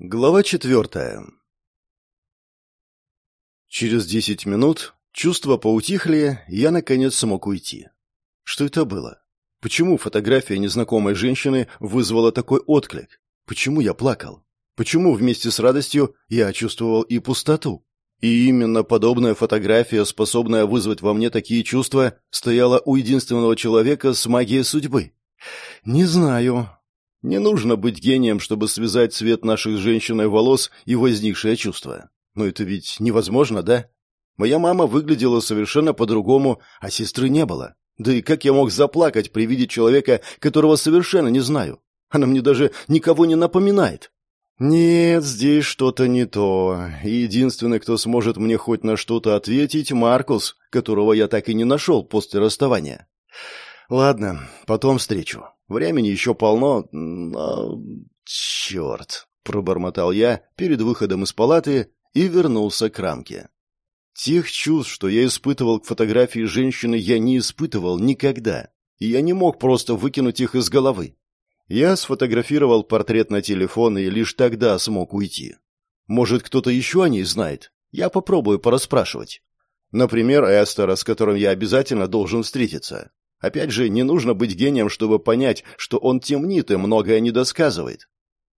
Глава четвертая. Через десять минут чувства поутихли, и я, наконец, смог уйти. Что это было? Почему фотография незнакомой женщины вызвала такой отклик? Почему я плакал? Почему вместе с радостью я чувствовал и пустоту? И именно подобная фотография, способная вызвать во мне такие чувства, стояла у единственного человека с магией судьбы. Не знаю, не нужно быть гением, чтобы связать цвет наших женщин и волос и возникшее чувство. Но это ведь невозможно, да? Моя мама выглядела совершенно по-другому, а сестры не было. Да и как я мог заплакать при виде человека, которого совершенно не знаю? Она мне даже никого не напоминает. Нет, здесь что-то не то. И единственный, кто сможет мне хоть на что-то ответить, Маркус, которого я так и не нашел после расставания. Ладно, потом встречу. Времени еще полно, но... Черт! Пробормотал я перед выходом из палаты и вернулся к рамке. Тех чувств, что я испытывал к фотографии женщины, я не испытывал никогда. И я не мог просто выкинуть их из головы. Я сфотографировал портрет на телефон и лишь тогда смог уйти. Может, кто-то еще о ней знает? Я попробую порасспрашивать. Например, Эстера, с которым я обязательно должен встретиться. Опять же, не нужно быть гением, чтобы понять, что он темнит и многое недосказывает.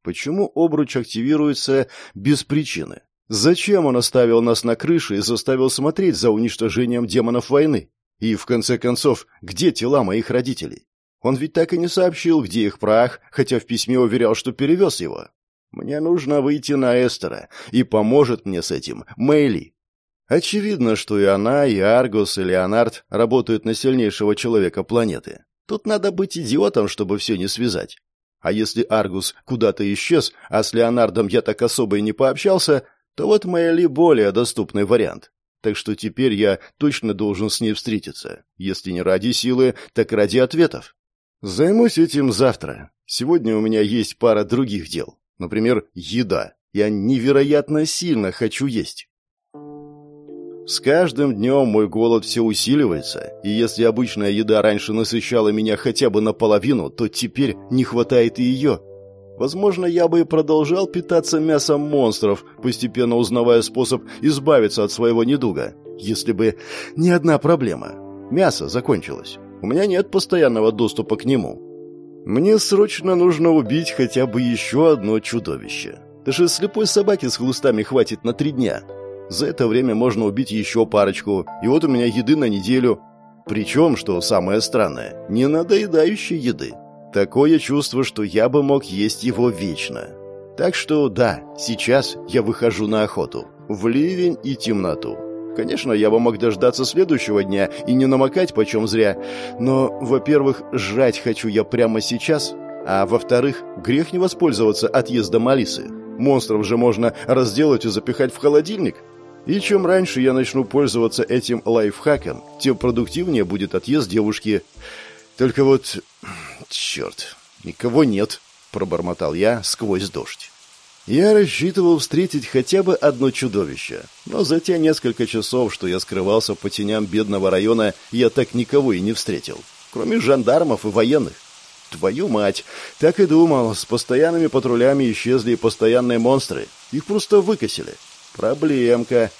Почему обруч активируется без причины? Зачем он оставил нас на крыше и заставил смотреть за уничтожением демонов войны? И, в конце концов, где тела моих родителей? Он ведь так и не сообщил, где их прах, хотя в письме уверял, что перевез его. Мне нужно выйти на Эстера, и поможет мне с этим Мэйли. Очевидно, что и она, и Аргус, и Леонард работают на сильнейшего человека планеты. Тут надо быть идиотом, чтобы все не связать. А если Аргус куда-то исчез, а с Леонардом я так особо и не пообщался, то вот Мэйли более доступный вариант. Так что теперь я точно должен с ней встретиться. Если не ради силы, так ради ответов. Займусь этим завтра. Сегодня у меня есть пара других дел. Например, еда. Я невероятно сильно хочу есть. С каждым днем мой голод все усиливается, и если обычная еда раньше насыщала меня хотя бы наполовину, то теперь не хватает и ее. Возможно, я бы и продолжал питаться мясом монстров, постепенно узнавая способ избавиться от своего недуга, если бы не одна проблема. Мясо закончилось. У меня нет постоянного доступа к нему. Мне срочно нужно убить хотя бы еще одно чудовище. Даже слепой собаки с хлыстами хватит на три дня. За это время можно убить еще парочку, и вот у меня еды на неделю. Причем, что самое странное, не надоедающей еды. Такое чувство, что я бы мог есть его вечно. Так что да, сейчас я выхожу на охоту. В ливень и темноту. Конечно, я бы мог дождаться следующего дня и не намокать почем зря. Но, во-первых, жрать хочу я прямо сейчас, а во-вторых, грех не воспользоваться отъездом Алисы. Монстров же можно разделать и запихать в холодильник. И чем раньше я начну пользоваться этим лайфхаком, тем продуктивнее будет отъезд девушки. Только вот... Черт, никого нет, пробормотал я сквозь дождь. Я рассчитывал встретить хотя бы одно чудовище, но за те несколько часов, что я скрывался по теням бедного района, я так никого и не встретил, кроме жандармов и военных. Твою мать! Так и думал, с постоянными патрулями исчезли постоянные монстры. Их просто выкосили. Проблемка.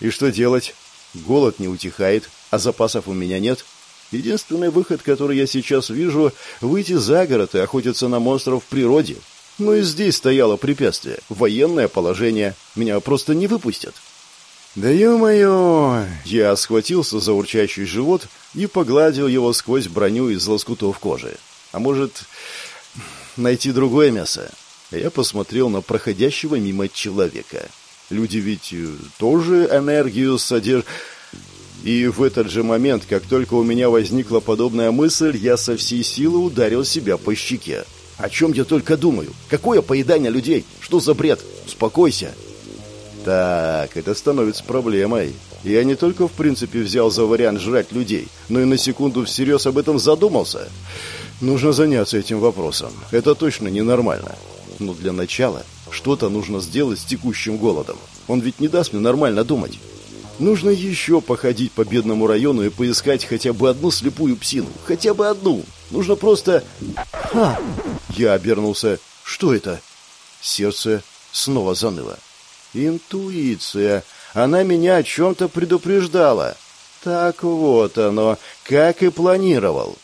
И что делать? Голод не утихает, а запасов у меня нет. Единственный выход, который я сейчас вижу, выйти за город и охотиться на монстров в природе. Но и здесь стояло препятствие. Военное положение. Меня просто не выпустят. Да ё-моё! Я схватился за урчащий живот и погладил его сквозь броню из лоскутов кожи. А может, найти другое мясо? Я посмотрел на проходящего мимо человека. Люди ведь э, тоже энергию содержат. И в этот же момент, как только у меня возникла подобная мысль, я со всей силы ударил себя по щеке. О чем я только думаю? Какое поедание людей? Что за бред? Успокойся. Так, это становится проблемой. Я не только в принципе взял за вариант жрать людей, но и на секунду всерьез об этом задумался. Нужно заняться этим вопросом. Это точно ненормально. Но для начала что-то нужно сделать с текущим голодом. Он ведь не даст мне нормально думать. Нужно еще походить по бедному району и поискать хотя бы одну слепую псину. Хотя бы одну. Нужно просто... Ха! Я обернулся. Что это? Сердце Снова заныло. Интуиция. Она меня о чем-то предупреждала. Так вот оно, как и планировал.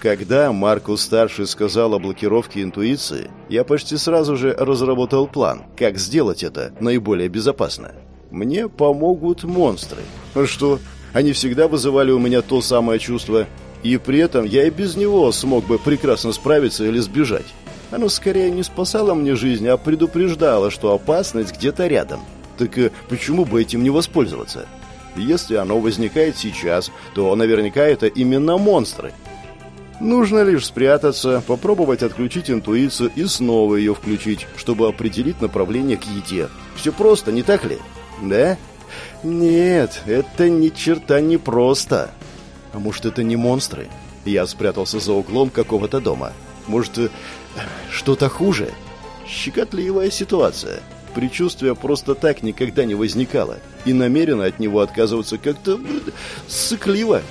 Когда Маркус-старший сказал о блокировке интуиции, я почти сразу же разработал план, как сделать это наиболее безопасно. Мне помогут монстры. Что? Они всегда вызывали у меня то самое чувство. И при этом я и без него смог бы прекрасно справиться или сбежать. Оно скорее не спасало мне жизнь, а предупреждало, что опасность где-то рядом. Так э, почему бы этим не воспользоваться? Если оно возникает сейчас, то наверняка это именно монстры. Нужно лишь спрятаться, попробовать отключить интуицию и снова ее включить, чтобы определить направление к еде. Все просто, не так ли? Да? Нет, это ни черта не просто. А может, это не монстры? Я спрятался за углом какого-то дома. Может, э, что-то хуже? Щекотливая ситуация. Причувствие просто так никогда не возникало. И намеренно от него отказываться как-то сыкливо.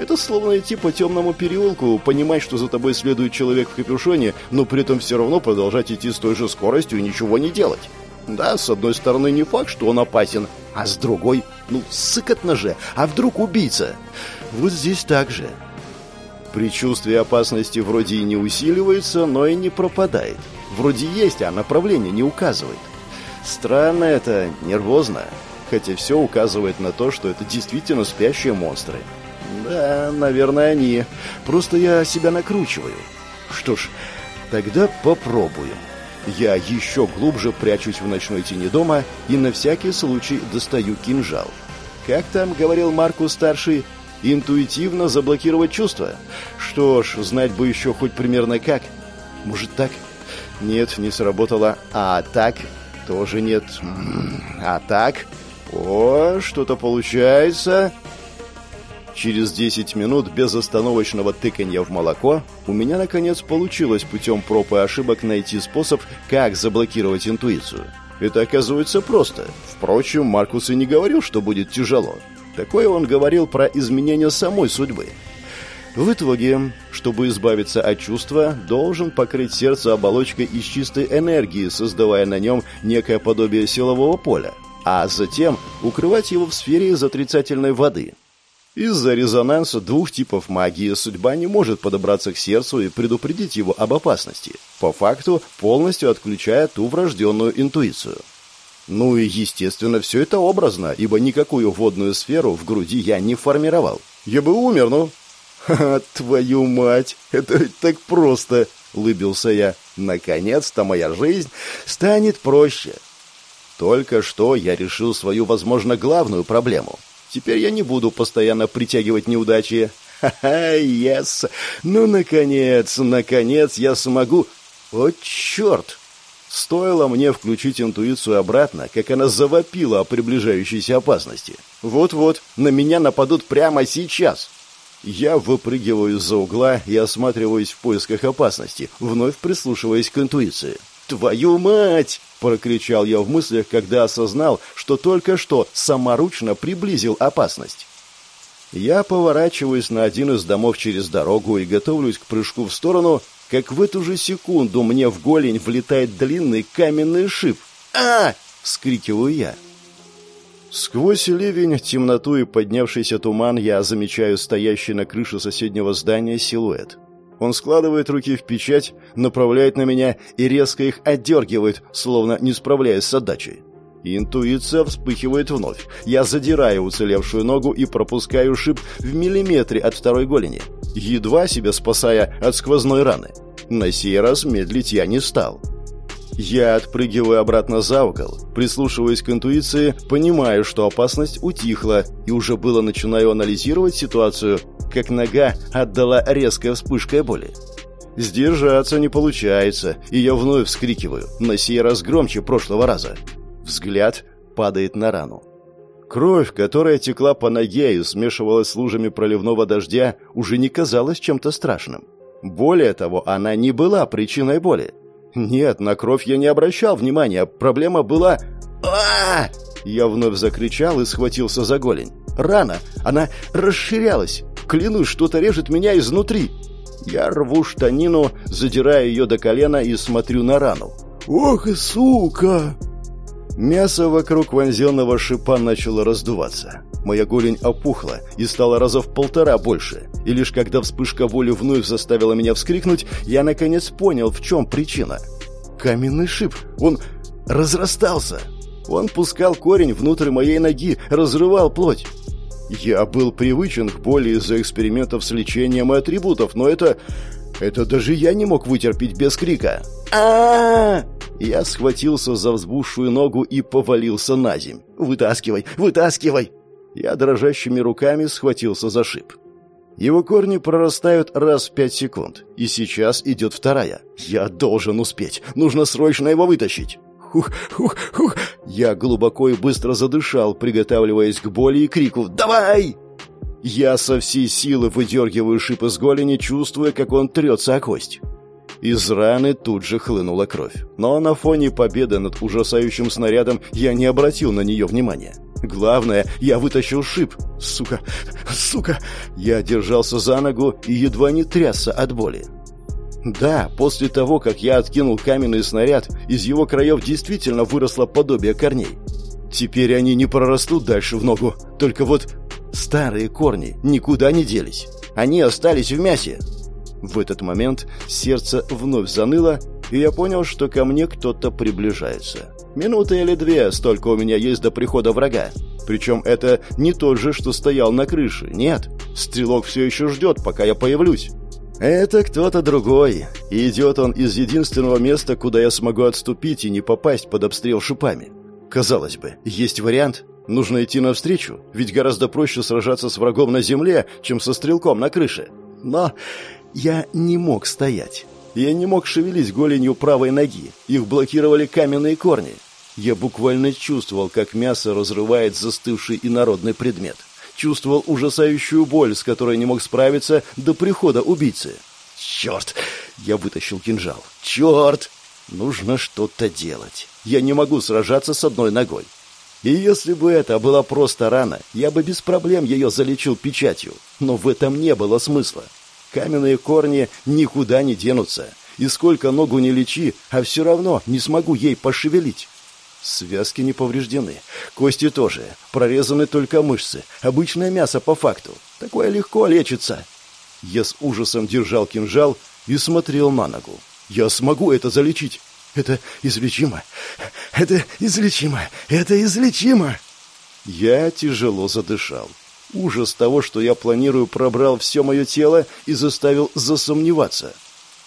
Это словно идти по темному переулку, понимать, что за тобой следует человек в капюшоне, но при этом все равно продолжать идти с той же скоростью и ничего не делать. Да, с одной стороны не факт, что он опасен, а с другой, ну, сыкотно же, а вдруг убийца? Вот здесь так же. Причувствие опасности вроде и не усиливается, но и не пропадает. Вроде есть, а направление не указывает. Странно это, нервозно. Хотя все указывает на то, что это действительно спящие монстры. Да, наверное, они. Просто я себя накручиваю. Что ж, тогда попробуем. Я еще глубже прячусь в ночной тени дома и на всякий случай достаю кинжал. Как там говорил Маркус-старший, интуитивно заблокировать чувства? Что ж, знать бы еще хоть примерно как. Может так? Нет, не сработало. А так? Тоже нет. А так? О, что-то получается. Через 10 минут безостановочного тыканья в молоко у меня, наконец, получилось путем проб и ошибок найти способ, как заблокировать интуицию. Это оказывается просто. Впрочем, Маркус и не говорил, что будет тяжело. Такое он говорил про изменение самой судьбы. В итоге, чтобы избавиться от чувства, должен покрыть сердце оболочкой из чистой энергии, создавая на нем некое подобие силового поля, а затем укрывать его в сфере из отрицательной воды – из-за резонанса двух типов магии судьба не может подобраться к сердцу и предупредить его об опасности, по факту полностью отключая ту врожденную интуицию. Ну и, естественно, все это образно, ибо никакую водную сферу в груди я не формировал. Я бы умер, ну... «Ха, твою мать! Это так просто!» — улыбился я. «Наконец-то моя жизнь станет проще!» Только что я решил свою, возможно, главную проблему — Теперь я не буду постоянно притягивать неудачи. Ха-ха, yes! Ну, наконец, наконец я смогу... О, черт! Стоило мне включить интуицию обратно, как она завопила о приближающейся опасности. Вот-вот, на меня нападут прямо сейчас. Я выпрыгиваю из-за угла и осматриваюсь в поисках опасности, вновь прислушиваясь к интуиции. «Твою мать!» — прокричал я в мыслях, когда осознал, что только что саморучно приблизил опасность. Я поворачиваюсь на один из домов через дорогу и готовлюсь к прыжку в сторону, как в эту же секунду мне в голень влетает длинный каменный шип. а вскрикиваю я. Сквозь ливень, темноту и поднявшийся туман я замечаю стоящий на крыше соседнего здания силуэт. Он складывает руки в печать, направляет на меня и резко их отдергивает, словно не справляясь с отдачей. Интуиция вспыхивает вновь. Я задираю уцелевшую ногу и пропускаю шип в миллиметре от второй голени, едва себя спасая от сквозной раны. На сей раз медлить я не стал. Я отпрыгиваю обратно за угол, прислушиваясь к интуиции, понимаю, что опасность утихла, и уже было начинаю анализировать ситуацию, как нога отдала резкой вспышкой боли. Сдержаться не получается, и я вновь вскрикиваю, на сей раз громче прошлого раза. Взгляд падает на рану. Кровь, которая текла по ноге и смешивалась с лужами проливного дождя, уже не казалась чем-то страшным. Более того, она не была причиной боли. Нет, на кровь я не обращал внимания, проблема была... а, Я вновь закричал и схватился за голень. Рана, она расширялась. Клянусь, что-то режет меня изнутри. Я рву штанину, задирая ее до колена и смотрю на рану. Ох сука! Мясо вокруг вонзенного шипа начало раздуваться. Моя голень опухла и стала раза в полтора больше. И лишь когда вспышка боли вновь заставила меня вскрикнуть, я наконец понял, в чем причина. Каменный шип. Он разрастался. Он пускал корень внутрь моей ноги, разрывал плоть. Я был привычен к боли из-за экспериментов с лечением и атрибутов, но это... Это даже я не мог вытерпеть без крика. а Я схватился за взбухшую ногу и повалился на земь. «Вытаскивай! Вытаскивай!» Я дрожащими руками схватился за шип. Его корни прорастают раз в пять секунд, и сейчас идет вторая. Я должен успеть. Нужно срочно его вытащить. Хух, хух, хух. Я глубоко и быстро задышал, приготавливаясь к боли и крику «Давай!». Я со всей силы выдергиваю шип из голени, чувствуя, как он трется о кость. Из раны тут же хлынула кровь. Но на фоне победы над ужасающим снарядом я не обратил на нее внимания. Главное, я вытащил шип. Сука, сука. Я держался за ногу и едва не трясся от боли. Да, после того, как я откинул каменный снаряд, из его краев действительно выросло подобие корней. Теперь они не прорастут дальше в ногу, только вот старые корни никуда не делись. Они остались в мясе. В этот момент сердце вновь заныло, и я понял, что ко мне кто-то приближается. Минута или две, столько у меня есть до прихода врага. Причем это не тот же, что стоял на крыше. Нет, стрелок все еще ждет, пока я появлюсь. Это кто-то другой. И идет он из единственного места, куда я смогу отступить и не попасть под обстрел шипами. Казалось бы, есть вариант. Нужно идти навстречу, ведь гораздо проще сражаться с врагом на земле, чем со стрелком на крыше. Но я не мог стоять. Я не мог шевелить голенью правой ноги. Их блокировали каменные корни. Я буквально чувствовал, как мясо разрывает застывший инородный предмет чувствовал ужасающую боль, с которой не мог справиться до прихода убийцы. «Черт!» Я вытащил кинжал. «Черт!» Нужно что-то делать. Я не могу сражаться с одной ногой. И если бы это была просто рана, я бы без проблем ее залечил печатью. Но в этом не было смысла. Каменные корни никуда не денутся. И сколько ногу не лечи, а все равно не смогу ей пошевелить. Связки не повреждены. Кости тоже. Прорезаны только мышцы. Обычное мясо по факту. Такое легко лечится. Я с ужасом держал кинжал и смотрел на ногу. Я смогу это залечить. Это излечимо. Это излечимо. Это излечимо. Я тяжело задышал. Ужас того, что я планирую, пробрал все мое тело и заставил засомневаться.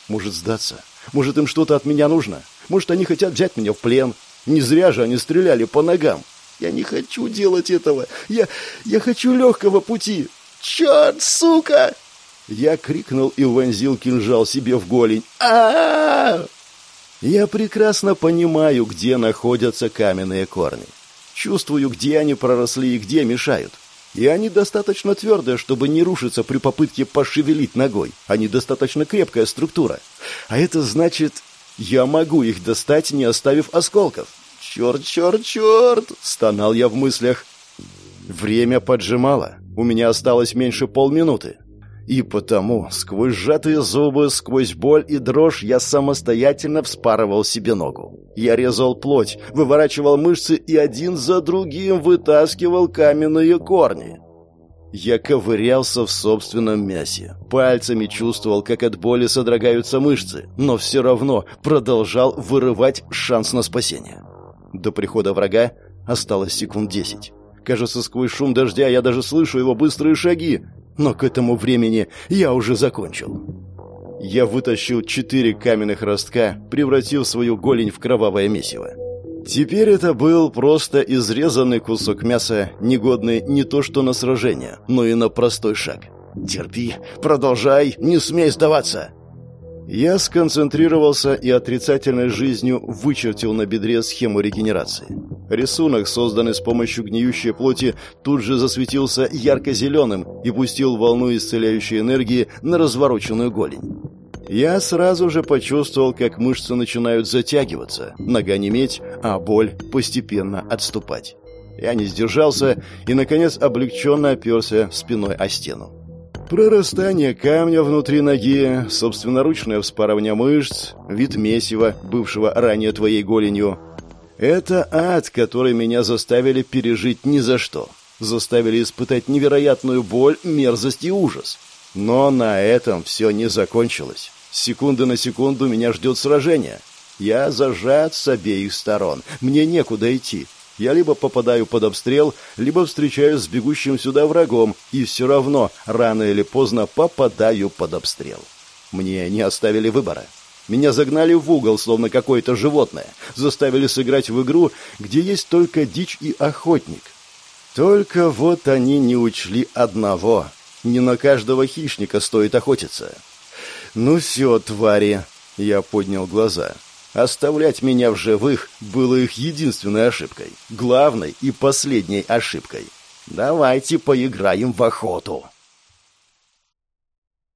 Может сдаться? Может им что-то от меня нужно? Может они хотят взять меня в плен? Не зря же они стреляли по ногам. Я не хочу делать этого. Я... я хочу легкого пути. Черт, сука!» Я крикнул и вонзил кинжал себе в голень. а, -а, -а! Я прекрасно понимаю, где находятся каменные корни. Чувствую, где они проросли и где мешают. И они достаточно твердые, чтобы не рушиться при попытке пошевелить ногой. Они достаточно крепкая структура. А это значит, я могу их достать, не оставив осколков. Черт, черт, черт! Стонал я в мыслях. Время поджимало. У меня осталось меньше полминуты. И потому, сквозь сжатые зубы, сквозь боль и дрожь, я самостоятельно вспарывал себе ногу. Я резал плоть, выворачивал мышцы и один за другим вытаскивал каменные корни. Я ковырялся в собственном мясе. Пальцами чувствовал, как от боли содрогаются мышцы, но все равно продолжал вырывать шанс на спасение. До прихода врага осталось секунд десять. Кажется, сквозь шум дождя я даже слышу его быстрые шаги, но к этому времени я уже закончил. Я вытащил четыре каменных ростка, превратив свою голень в кровавое месиво. Теперь это был просто изрезанный кусок мяса, негодный не то что на сражение, но и на простой шаг. «Терпи, продолжай, не смей сдаваться!» Я сконцентрировался и отрицательной жизнью вычертил на бедре схему регенерации. Рисунок, созданный с помощью гниющей плоти, тут же засветился ярко-зеленым и пустил волну исцеляющей энергии на развороченную голень. Я сразу же почувствовал, как мышцы начинают затягиваться, нога неметь, а боль постепенно отступать. Я не сдержался и, наконец, облегченно оперся спиной о стену. Прорастание камня внутри ноги, собственноручное вспарывание мышц, вид месива, бывшего ранее твоей голенью. Это ад, который меня заставили пережить ни за что. Заставили испытать невероятную боль, мерзость и ужас. Но на этом все не закончилось. С секунды на секунду меня ждет сражение. Я зажат с обеих сторон. Мне некуда идти. Я либо попадаю под обстрел, либо встречаюсь с бегущим сюда врагом, и все равно, рано или поздно, попадаю под обстрел. Мне не оставили выбора. Меня загнали в угол, словно какое-то животное. Заставили сыграть в игру, где есть только дичь и охотник. Только вот они не учли одного. Не на каждого хищника стоит охотиться. «Ну все, твари!» Я поднял глаза. Оставлять меня в живых было их единственной ошибкой. Главной и последней ошибкой. Давайте поиграем в охоту.